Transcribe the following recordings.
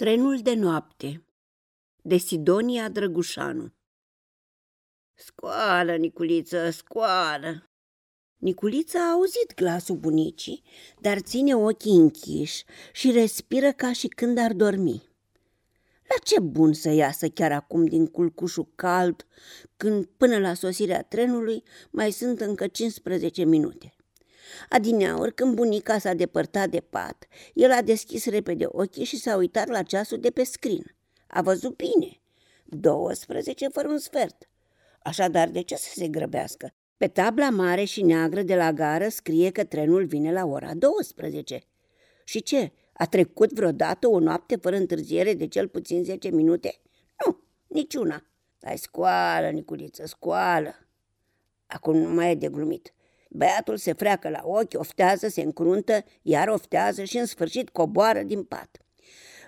Trenul de noapte de Sidonia Drăgușanu Scoală, Niculiță, scoală! Niculița a auzit glasul bunicii, dar ține ochii închiși și respiră ca și când ar dormi. La ce bun să iasă chiar acum din culcușul cald, când până la sosirea trenului mai sunt încă 15 minute. Adineauri, când bunica s-a depărtat de pat, el a deschis repede ochii și s-a uitat la ceasul de pe scrin. A văzut bine. 12 fără un sfert. Așadar, de ce să se grăbească? Pe tabla mare și neagră de la gară scrie că trenul vine la ora 12. Și ce? A trecut vreodată o noapte fără întârziere de cel puțin 10 minute? Nu, niciuna. Ai scoală, Niculiță, scoală. Acum nu mai e de glumit. Băiatul se freacă la ochi, oftează, se încruntă, iar oftează și în sfârșit coboară din pat.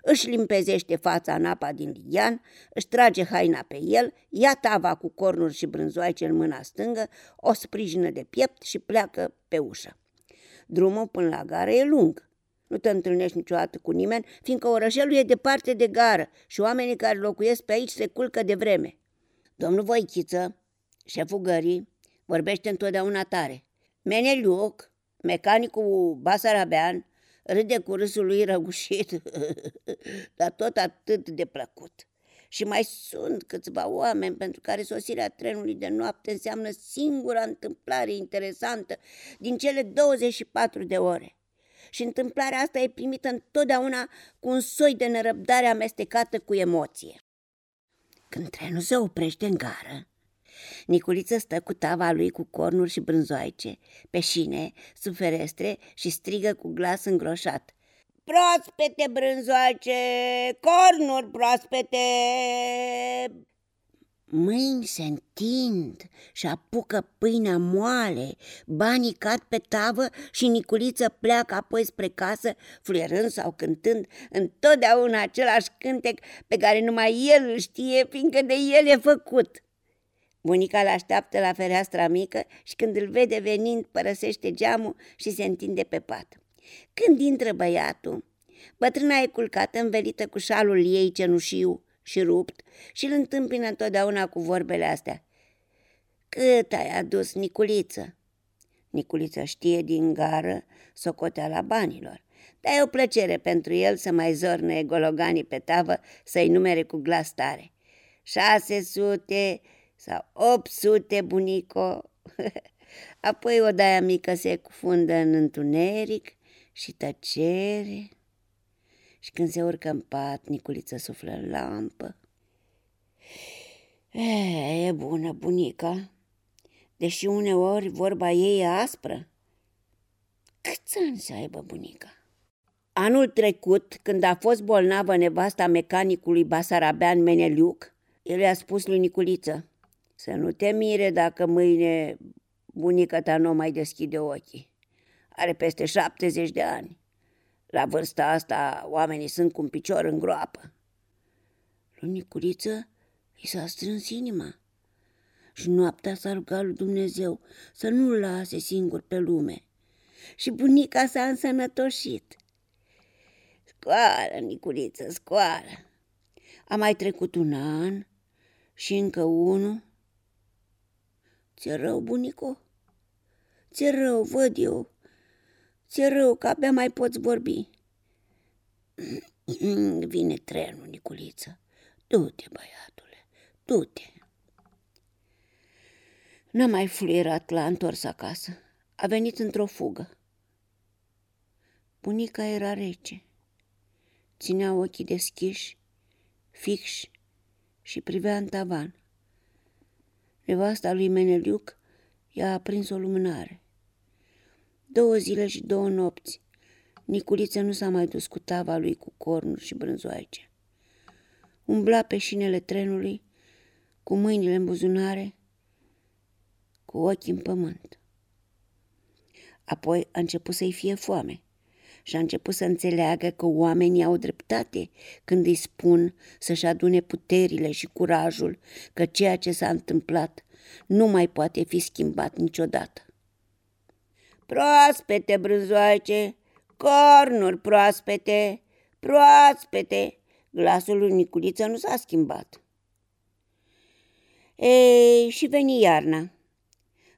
Își limpezește fața în apa din ligian, își trage haina pe el, ia tava cu cornuri și brânzoaice în mâna stângă, o sprijină de piept și pleacă pe ușă. Drumul până la gară e lung. Nu te întâlnești niciodată cu nimeni, fiindcă orășelul e departe de gară și oamenii care locuiesc pe aici se culcă de vreme. Domnul Voichiță, șeful gării, vorbește întotdeauna tare. Meneliuc, mecanicul Basarabean, râde cu râsul lui răgușit, dar tot atât de plăcut. Și mai sunt câțiva oameni pentru care sosirea trenului de noapte înseamnă singura întâmplare interesantă din cele 24 de ore. Și întâmplarea asta e primită întotdeauna cu un soi de nerăbdare amestecată cu emoție. Când trenul se oprește în gară, Niculiță stă cu tava lui cu cornuri și brânzoaice, pe șine, sub ferestre și strigă cu glas îngroșat. Proaspete brânzoaice, cornuri proaspete! Mâini se întind și apucă pâinea moale, banii cad pe tavă și Niculiță pleacă apoi spre casă, fluierând sau cântând întotdeauna același cântec pe care numai el îl știe, fiindcă de el e făcut. Bunica îl așteaptă la fereastra mică și când îl vede venind, părăsește geamul și se întinde pe pat. Când intră băiatul, bătrâna e culcată învelită cu șalul ei cenușiu și rupt și îl întâmpină întotdeauna cu vorbele astea. Cât ai adus, Niculiță? Niculiță știe din gară socoteala banilor, dar e o plăcere pentru el să mai zorne gologanii pe tavă să-i numere cu glas tare. Șase sute, sau 800, bunico. Apoi odaia mică se cufundă în întuneric și tăcere. Și când se urcă în pat, Niculiță suflă în lampă. E, e bună bunica, deși uneori vorba ei e aspră. Câți ani să aibă bunica? Anul trecut, când a fost bolnavă nevasta mecanicului Basarabean Meneliuc, el i-a spus lui Niculiță, să nu te mire dacă mâine bunica ta nu mai deschide ochii. Are peste 70 de ani. La vârsta asta oamenii sunt cu un picior în groapă. Lui Nicuriță i s-a strâns inima și noaptea s-a rugat lui Dumnezeu să nu-l lase singur pe lume. Și bunica s-a însănătoșit. Scoală, Nicuriță, scoală! A mai trecut un an și încă unul Ți-e rău, bunico? Ți-e rău, văd eu. Ți-e rău că abia mai poți vorbi. Vine trenul, Niculiță. Du-te, băiatule, du-te. N-a mai fluierat la întors acasă. A venit într-o fugă. Bunica era rece. Ținea ochii deschiși, fixi și privea în tavan. Nevasta lui Meneliuc i-a aprins o lumânare. Două zile și două nopți. Niculiță nu s-a mai dus cu tava lui cu cornuri și brânzoaice. Umbla pe șinele trenului, cu mâinile în buzunare, cu ochii în pământ. Apoi a început să-i fie foame și a început să înțeleagă că oamenii au dreptate când îi spun să-și adune puterile și curajul că ceea ce s-a întâmplat nu mai poate fi schimbat niciodată. Proaspete, brânzoaice, cornuri proaspete, proaspete, Glasul lui Niculiță nu s-a schimbat. Ei, și veni iarna.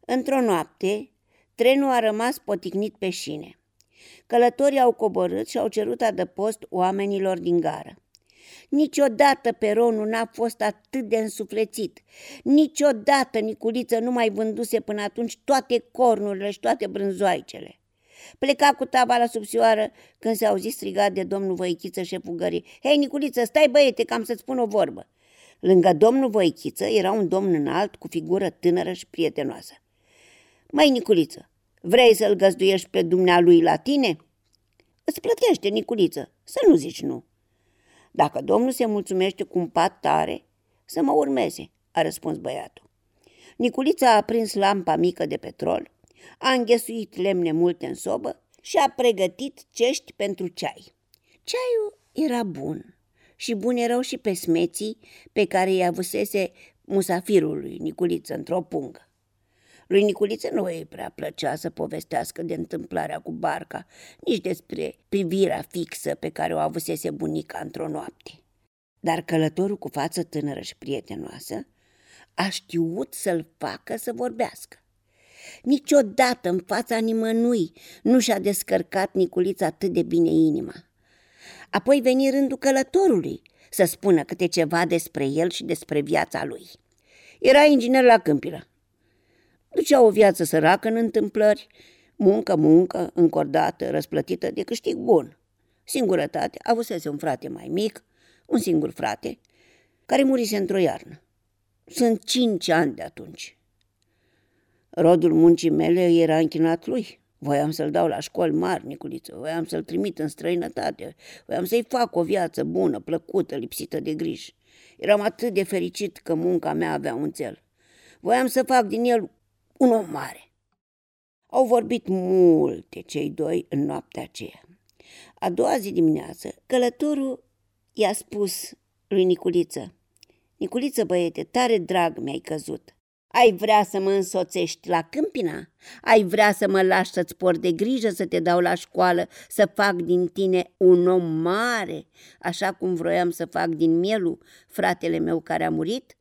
Într-o noapte, trenul a rămas poticnit pe șine. Călătorii au coborât și au cerut adăpost oamenilor din gară. Niciodată peronul n-a fost atât de însuflețit. Niciodată Niculiță nu mai vânduse până atunci toate cornurile și toate brânzoaicele. Pleca cu taba la subțioară când se auzi strigat de domnul Voichiță șeful gării. Hei, Niculiță, stai băiete, cam să-ți spun o vorbă. Lângă domnul Voichiță era un domn înalt cu figură tânără și prietenoasă. Măi, Niculiță, vrei să-l găzduiești pe dumnealui la tine? Îți plătește, Niculiță, să nu zici nu. Dacă domnul se mulțumește cu un pat tare, să mă urmeze, a răspuns băiatul. Niculița a aprins lampa mică de petrol, a înghesuit lemne multe în sobă și a pregătit cești pentru ceai. Ceaiul era bun și buni erau și pesmeții pe care i-a avusese musafirul lui Niculiță într-o pungă. Lui Niculiță nu îi prea plăcea să povestească de întâmplarea cu barca, nici despre privirea fixă pe care o avusese bunica într-o noapte. Dar călătorul cu față tânără și prietenoasă a știut să-l facă să vorbească. Niciodată în fața nimănui nu și-a descărcat Niculița atât de bine inima. Apoi veni rândul călătorului să spună câte ceva despre el și despre viața lui. Era inginer la Câmpilă, Ducea o viață săracă în întâmplări, muncă, muncă, încordată, răsplătită de câștig bun. Singurătate, avusese un frate mai mic, un singur frate, care murise într-o iarnă. Sunt cinci ani de atunci. Rodul muncii mele era închinat lui. Voiam să-l dau la școli mari, Niculiță, voiam să-l trimit în străinătate, voiam să-i fac o viață bună, plăcută, lipsită de griji. Eram atât de fericit că munca mea avea un cel. Voiam să fac din el un om mare. Au vorbit multe cei doi în noaptea aceea. A doua zi dimineață, călătorul i-a spus lui Niculiță, Niculiță, băiete, tare drag mi-ai căzut. Ai vrea să mă însoțești la câmpina? Ai vrea să mă lași să-ți por de grijă, să te dau la școală, să fac din tine un om mare, așa cum vroiam să fac din Mielu, fratele meu care a murit?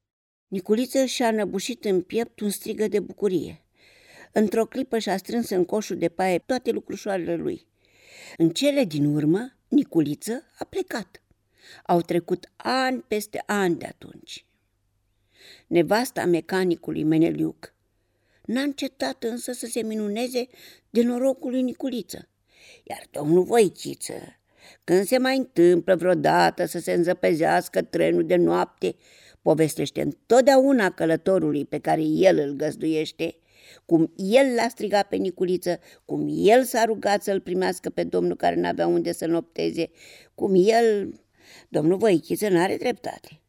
Niculiță și-a năbușit în piept un strigă de bucurie. Într-o clipă și-a strâns în coșul de paie toate lucrușoarele lui. În cele din urmă, Niculiță a plecat. Au trecut ani peste ani de atunci. Nevasta mecanicului Meneliuc n-a încetat însă să se minuneze de norocul lui Niculiță. Iar domnul Voichiță, când se mai întâmplă vreodată să se înzăpezească trenul de noapte, povestește întotdeauna călătorului pe care el îl găzduiește, cum el l-a strigat pe Niculiță, cum el s-a rugat să-l primească pe domnul care n-avea unde să nopteze, cum el... Domnul Voichiță n-are dreptate.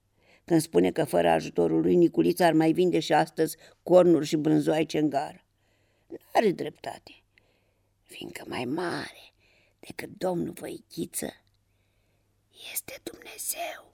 Când spune că fără ajutorul lui Niculiță ar mai vinde și astăzi cornuri și brânzoaice în gară. N-are dreptate, fiindcă mai mare decât domnul Voichiță este Dumnezeu.